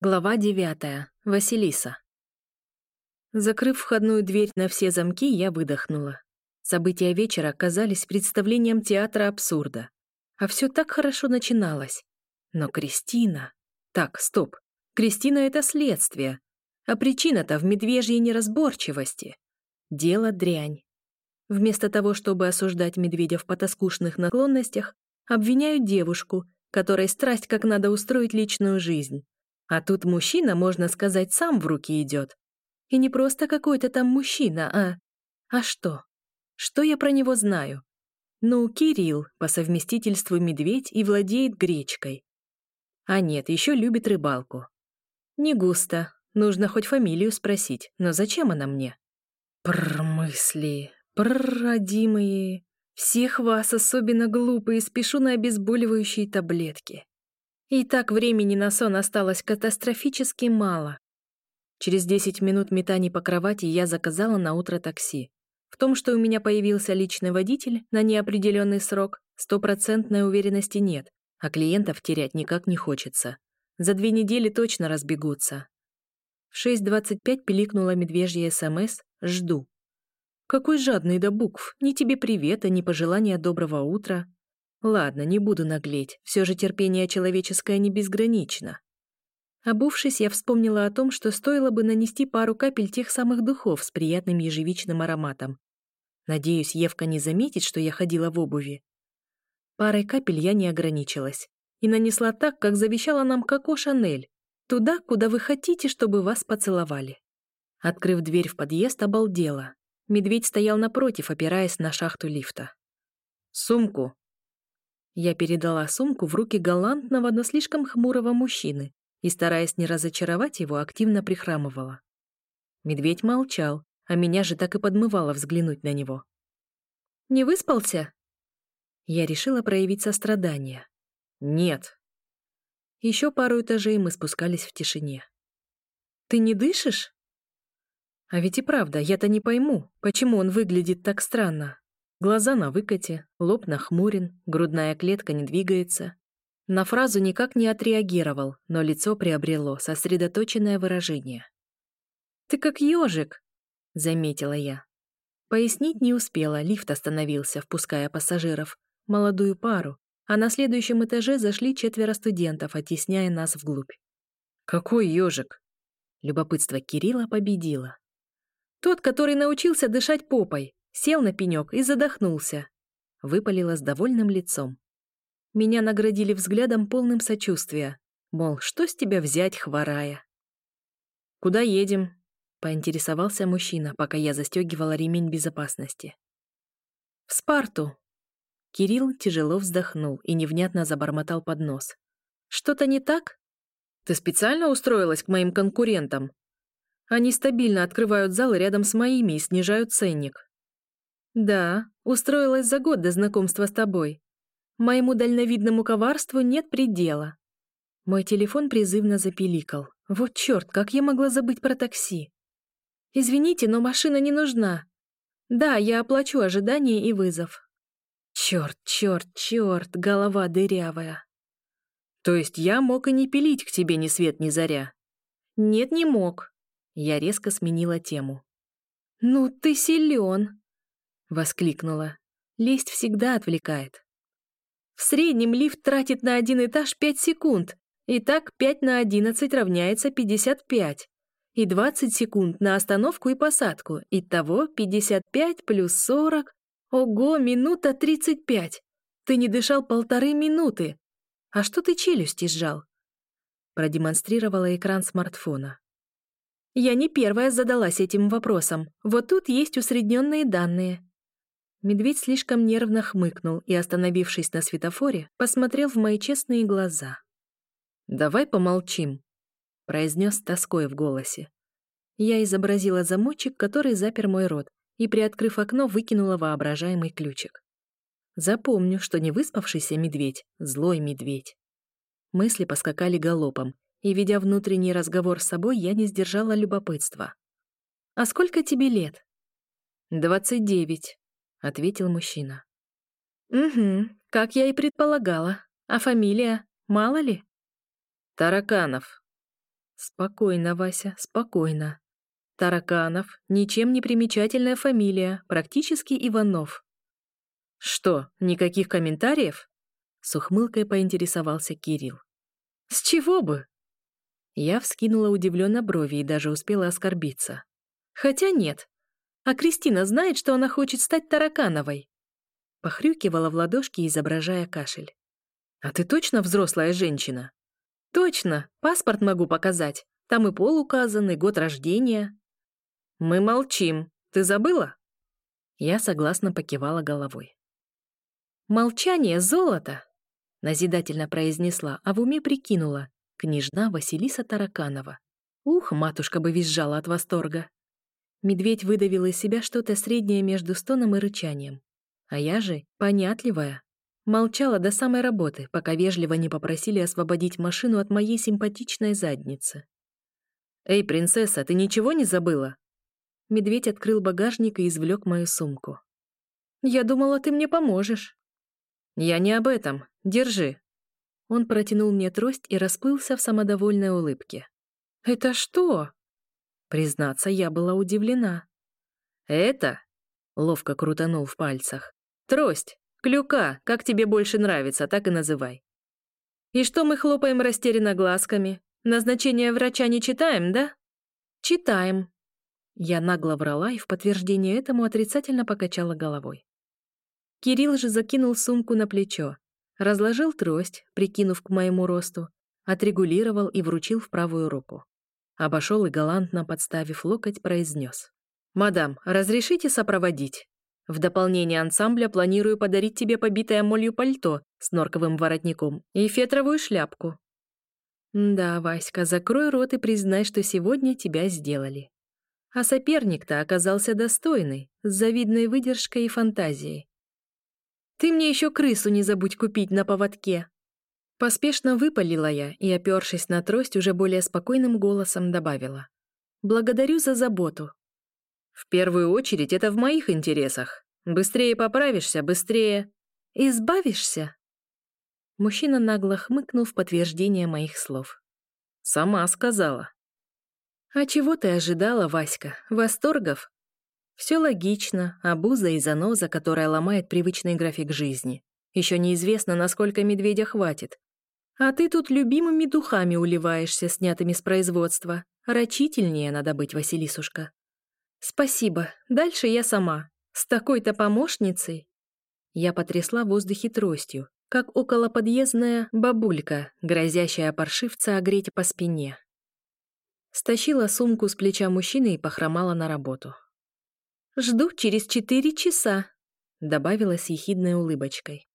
Глава девятая. Василиса. Закрыв входную дверь на все замки, я выдохнула. События вечера казались представлением театра абсурда. А все так хорошо начиналось. Но Кристина... Так, стоп. Кристина — это следствие. А причина-то в медвежьей неразборчивости. Дело дрянь. Вместо того, чтобы осуждать медведя в потаскушных наклонностях, обвиняют девушку, которой страсть как надо устроить личную жизнь. А тут мужчина, можно сказать, сам в руки идет. И не просто какой-то там мужчина, а... А что? Что я про него знаю? Ну, Кирилл, по совместительству медведь и владеет гречкой. А нет, еще любит рыбалку. Не густо. Нужно хоть фамилию спросить, но зачем она мне? Прр, мысли, прр, родимые. Всех вас, особенно глупые, спешу на обезболивающие таблетки. И так времени на сон осталось катастрофически мало. Через 10 минут метаний по кровати я заказала на утро такси. В том, что у меня появился личный водитель на неопределенный срок, стопроцентной уверенности нет, а клиентов терять никак не хочется. За две недели точно разбегутся. В 6.25 пиликнула медвежья СМС «Жду». Какой жадный до букв, ни тебе привета, ни пожелания доброго утра. Ладно, не буду наглеть, все же терпение человеческое не безгранично. Обувшись, я вспомнила о том, что стоило бы нанести пару капель тех самых духов с приятным ежевичным ароматом. Надеюсь, Евка не заметит, что я ходила в обуви. Парой капель я не ограничилась и нанесла так, как завещала нам Коко Шанель, туда, куда вы хотите, чтобы вас поцеловали. Открыв дверь в подъезд, обалдела. Медведь стоял напротив, опираясь на шахту лифта. «Сумку!» Я передала сумку в руки галантного, но слишком хмурого мужчины и, стараясь не разочаровать его, активно прихрамывала. Медведь молчал, а меня же так и подмывало взглянуть на него. «Не выспался?» Я решила проявить сострадание. «Нет». Еще пару этажей мы спускались в тишине. «Ты не дышишь?» А ведь и правда, я-то не пойму, почему он выглядит так странно. Глаза на выкате, лоб нахмурен, грудная клетка не двигается. На фразу никак не отреагировал, но лицо приобрело сосредоточенное выражение. «Ты как ежик», — заметила я. Пояснить не успела, лифт остановился, впуская пассажиров, молодую пару, а на следующем этаже зашли четверо студентов, оттесняя нас вглубь. «Какой ежик?» Любопытство Кирилла победило. «Тот, который научился дышать попой», Сел на пенек и задохнулся. Выпалила с довольным лицом. Меня наградили взглядом полным сочувствия. Мол, что с тебя взять, хворая? «Куда едем?» — поинтересовался мужчина, пока я застегивала ремень безопасности. «В Спарту». Кирилл тяжело вздохнул и невнятно забормотал под нос. «Что-то не так? Ты специально устроилась к моим конкурентам? Они стабильно открывают залы рядом с моими и снижают ценник. «Да, устроилась за год до знакомства с тобой. Моему дальновидному коварству нет предела». Мой телефон призывно запиликал. Вот черт, как я могла забыть про такси? «Извините, но машина не нужна. Да, я оплачу ожидание и вызов». Черт, черт, черт, голова дырявая. То есть я мог и не пилить к тебе ни свет ни заря? Нет, не мог. Я резко сменила тему. Ну, ты силен. — воскликнула. «Лесть всегда отвлекает». «В среднем лифт тратит на один этаж 5 секунд, и так 5 на 11 равняется 55, и 20 секунд на остановку и посадку, итого 55 плюс 40. Ого, минута 35! Ты не дышал полторы минуты! А что ты челюсти сжал?» Продемонстрировала экран смартфона. Я не первая задалась этим вопросом. Вот тут есть усредненные данные. Медведь слишком нервно хмыкнул и, остановившись на светофоре, посмотрел в мои честные глаза. «Давай помолчим», — произнес тоской в голосе. Я изобразила замочек, который запер мой рот, и, приоткрыв окно, выкинула воображаемый ключик. Запомню, что не выспавшийся медведь — злой медведь. Мысли поскакали галопом, и, ведя внутренний разговор с собой, я не сдержала любопытства. «А сколько тебе лет?» «Двадцать девять», — ответил мужчина. «Угу, как я и предполагала. А фамилия, мало ли?» «Тараканов». Спокойно, Вася, спокойно. Тараканов — ничем не примечательная фамилия, практически Иванов. Что, никаких комментариев? С ухмылкой поинтересовался Кирилл. С чего бы? Я вскинула удивленно брови и даже успела оскорбиться. Хотя нет. А Кристина знает, что она хочет стать Таракановой. Похрюкивала в ладошки, изображая кашель. «А ты точно взрослая женщина?» «Точно, паспорт могу показать. Там и пол указан, и год рождения». «Мы молчим. Ты забыла?» Я согласно покивала головой. «Молчание — золото!» — назидательно произнесла, а в уме прикинула. Княжна Василиса Тараканова. Ух, матушка бы визжала от восторга. Медведь выдавил из себя что-то среднее между стоном и рычанием. А я же, понятливая, Молчала до самой работы, пока вежливо не попросили освободить машину от моей симпатичной задницы. «Эй, принцесса, ты ничего не забыла?» Медведь открыл багажник и извлек мою сумку. «Я думала, ты мне поможешь». «Я не об этом. Держи». Он протянул мне трость и расплылся в самодовольной улыбке. «Это что?» Признаться, я была удивлена. «Это?» — ловко крутанул в пальцах. «Трость. Клюка, как тебе больше нравится, так и называй. И что мы хлопаем растерянно глазками? Назначение врача не читаем, да? Читаем. Я нагло врала и в подтверждение этому отрицательно покачала головой. Кирилл же закинул сумку на плечо, разложил трость, прикинув к моему росту, отрегулировал и вручил в правую руку. Обошел и галантно, подставив локоть, произнес. «Мадам, разрешите сопроводить?» В дополнение ансамбля планирую подарить тебе побитое молью пальто с норковым воротником и фетровую шляпку. Да, Васька, закрой рот и признай, что сегодня тебя сделали. А соперник-то оказался достойный, с завидной выдержкой и фантазией. Ты мне еще крысу не забудь купить на поводке. Поспешно выпалила я и, опершись на трость, уже более спокойным голосом добавила. Благодарю за заботу. В первую очередь это в моих интересах. Быстрее поправишься, быстрее избавишься. Мужчина нагло хмыкнул в подтверждение моих слов. Сама сказала. А чего ты ожидала, Васька? Восторгов? Все логично, обуза и заноза, которая ломает привычный график жизни. Еще неизвестно, насколько медведя хватит. А ты тут любимыми духами уливаешься, снятыми с производства. Рачительнее надо быть, Василисушка. «Спасибо. Дальше я сама. С такой-то помощницей». Я потрясла в воздухе тростью, как околоподъездная бабулька, грозящая паршивца огреть по спине. Стащила сумку с плеча мужчины и похромала на работу. «Жду через четыре часа», — добавила с ехидной улыбочкой.